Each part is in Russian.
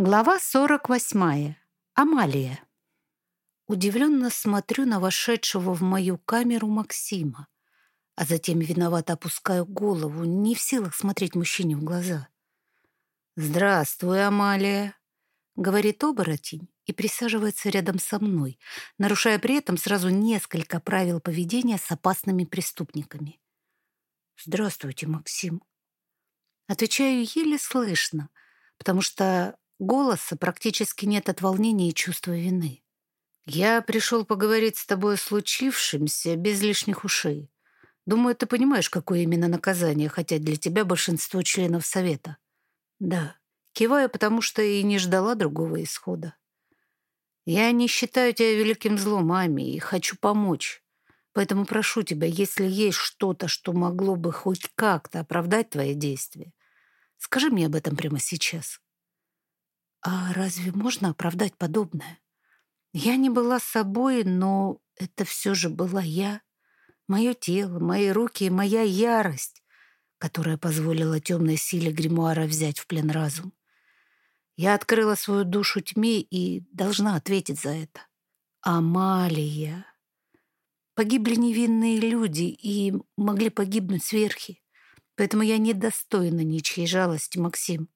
Глава 48. Амалия. Удивленно смотрю на вошедшего в мою камеру Максима, а затем виновато опускаю голову, не в силах смотреть мужчине в глаза. «Здравствуй, Амалия», — говорит оборотень и присаживается рядом со мной, нарушая при этом сразу несколько правил поведения с опасными преступниками. «Здравствуйте, Максим». Отвечаю еле слышно, потому что Голоса практически нет от волнения и чувства вины. «Я пришел поговорить с тобой о случившемся без лишних ушей. Думаю, ты понимаешь, какое именно наказание хотят для тебя большинство членов Совета». «Да». Киваю, потому что и не ждала другого исхода. «Я не считаю тебя великим злом, Ами, и хочу помочь. Поэтому прошу тебя, если есть что-то, что могло бы хоть как-то оправдать твои действия, скажи мне об этом прямо сейчас». А разве можно оправдать подобное? Я не была собой, но это все же была я. Мое тело, мои руки и моя ярость, которая позволила темной силе гримуара взять в плен разум. Я открыла свою душу тьме и должна ответить за это. Амалия. Погибли невинные люди и могли погибнуть сверхи. Поэтому я недостойна ничьей жалости, Максим.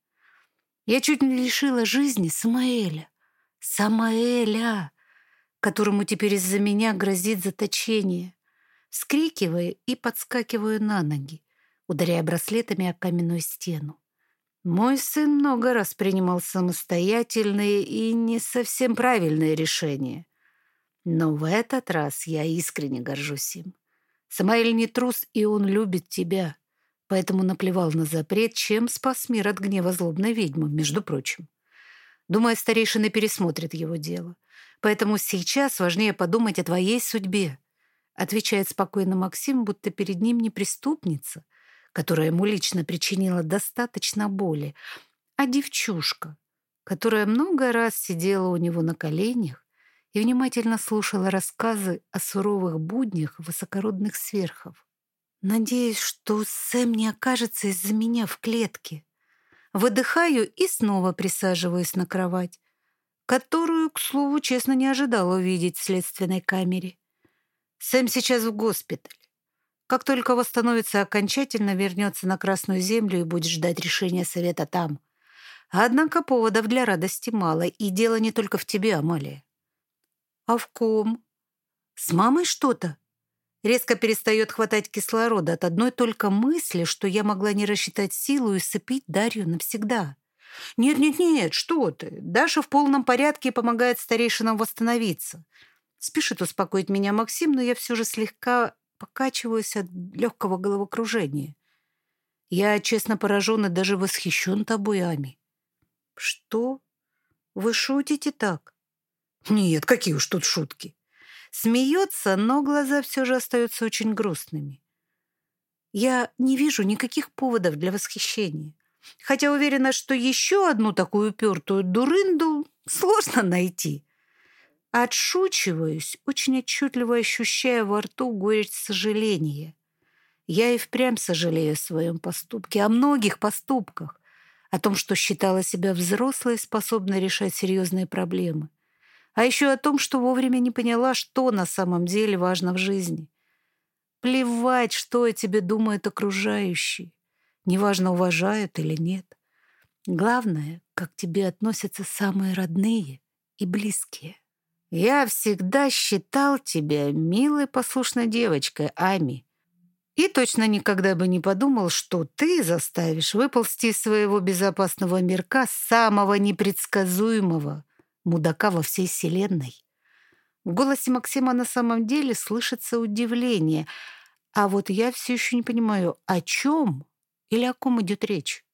Я чуть не лишила жизни Самаэля. Самаэля, которому теперь из-за меня грозит заточение. Скрикивая и подскакиваю на ноги, ударяя браслетами о каменную стену. Мой сын много раз принимал самостоятельные и не совсем правильные решения. Но в этот раз я искренне горжусь им. Самаэль не трус, и он любит тебя поэтому наплевал на запрет, чем спас мир от гнева злобной ведьмы, между прочим. Думаю, старейшины пересмотрят его дело. Поэтому сейчас важнее подумать о твоей судьбе, отвечает спокойно Максим, будто перед ним не преступница, которая ему лично причинила достаточно боли, а девчушка, которая много раз сидела у него на коленях и внимательно слушала рассказы о суровых буднях высокородных сверхов. Надеюсь, что Сэм не окажется из-за меня в клетке. Выдыхаю и снова присаживаюсь на кровать, которую, к слову, честно не ожидала увидеть в следственной камере. Сэм сейчас в госпитале. Как только восстановится окончательно, вернется на Красную Землю и будет ждать решения совета там. Однако поводов для радости мало, и дело не только в тебе, Амалия. А в ком? С мамой что-то? Резко перестает хватать кислорода от одной только мысли, что я могла не рассчитать силу и сыпить Дарью навсегда. «Нет-нет-нет, что ты! Даша в полном порядке и помогает старейшинам восстановиться». Спешит успокоить меня Максим, но я все же слегка покачиваюсь от легкого головокружения. Я, честно, поражен и даже восхищен тобой, Ами. «Что? Вы шутите так?» «Нет, какие уж тут шутки!» Смеется, но глаза все же остаются очень грустными. Я не вижу никаких поводов для восхищения. Хотя уверена, что еще одну такую упертую дурынду сложно найти. Отшучиваюсь, очень отчетливо ощущая во рту горечь сожаления. Я и впрямь сожалею о своем поступке, о многих поступках, о том, что считала себя взрослой, способной решать серьезные проблемы а еще о том, что вовремя не поняла, что на самом деле важно в жизни. Плевать, что о тебе думают окружающие. Неважно, уважают или нет. Главное, как тебе относятся самые родные и близкие. Я всегда считал тебя милой послушной девочкой, Ами. И точно никогда бы не подумал, что ты заставишь выползти из своего безопасного мирка самого непредсказуемого, мудака во всей вселенной. В голосе Максима на самом деле слышится удивление, а вот я все еще не понимаю, о чем или о ком идет речь.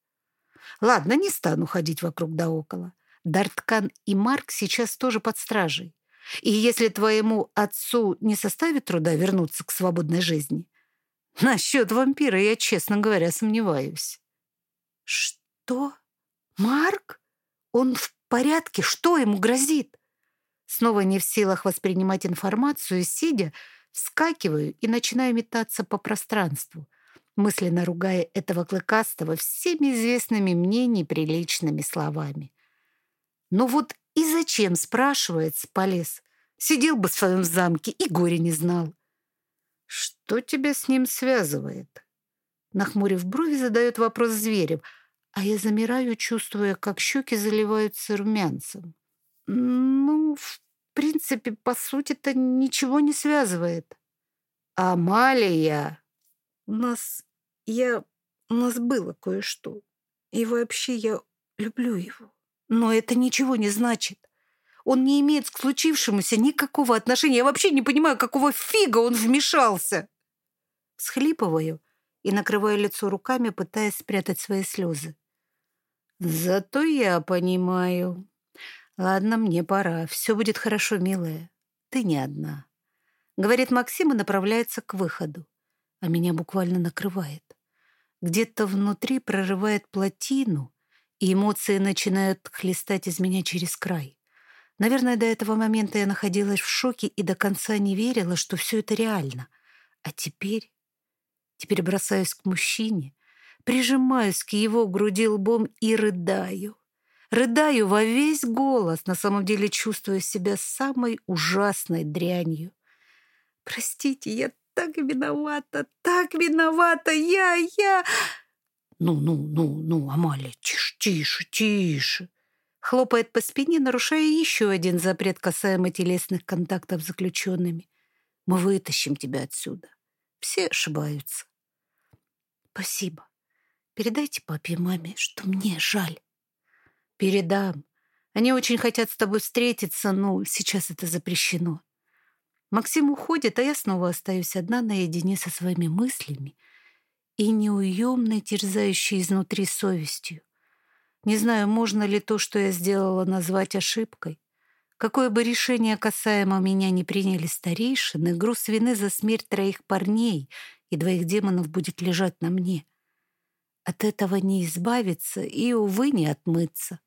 Ладно, не стану ходить вокруг да около. Дарткан и Марк сейчас тоже под стражей. И если твоему отцу не составит труда вернуться к свободной жизни, насчет вампира я, честно говоря, сомневаюсь. Что? Марк? Он в порядке? Что ему грозит?» Снова не в силах воспринимать информацию, сидя, вскакиваю и начинаю метаться по пространству, мысленно ругая этого клыкастого всеми известными мне неприличными словами. Ну вот и зачем, спрашивается, полез? Сидел бы в своем замке и горе не знал. Что тебя с ним связывает? Нахмурив брови, задает вопрос Зверев, а я замираю, чувствуя, как щеки заливаются румянцем. Ну, в принципе, по сути-то ничего не связывает. Амалия! У нас... Я... У нас было кое-что. И вообще я люблю его. Но это ничего не значит. Он не имеет к случившемуся никакого отношения. Я вообще не понимаю, какого фига он вмешался. Схлипываю и накрываю лицо руками, пытаясь спрятать свои слезы. Зато я понимаю. Ладно, мне пора. Все будет хорошо, милая. Ты не одна. Говорит Максим и направляется к выходу. А меня буквально накрывает. Где-то внутри прорывает плотину, и эмоции начинают хлестать из меня через край. Наверное, до этого момента я находилась в шоке и до конца не верила, что все это реально. А теперь... Теперь бросаюсь к мужчине, прижимаюсь к его груди лбом и рыдаю. Рыдаю во весь голос, на самом деле чувствуя себя самой ужасной дрянью. «Простите, я так виновата, так виновата, я, я...» «Ну, ну, ну, ну, Амалия, тише, тише, тише!» Хлопает по спине, нарушая еще один запрет касаемо телесных контактов с заключенными. «Мы вытащим тебя отсюда. Все ошибаются». «Спасибо. Передайте папе и маме, что мне жаль». «Передам. Они очень хотят с тобой встретиться, но сейчас это запрещено». Максим уходит, а я снова остаюсь одна наедине со своими мыслями — и неуемной, терзающей изнутри совестью. Не знаю, можно ли то, что я сделала, назвать ошибкой. Какое бы решение касаемо меня не приняли старейшины, груз вины за смерть троих парней и двоих демонов будет лежать на мне. От этого не избавиться и, увы, не отмыться.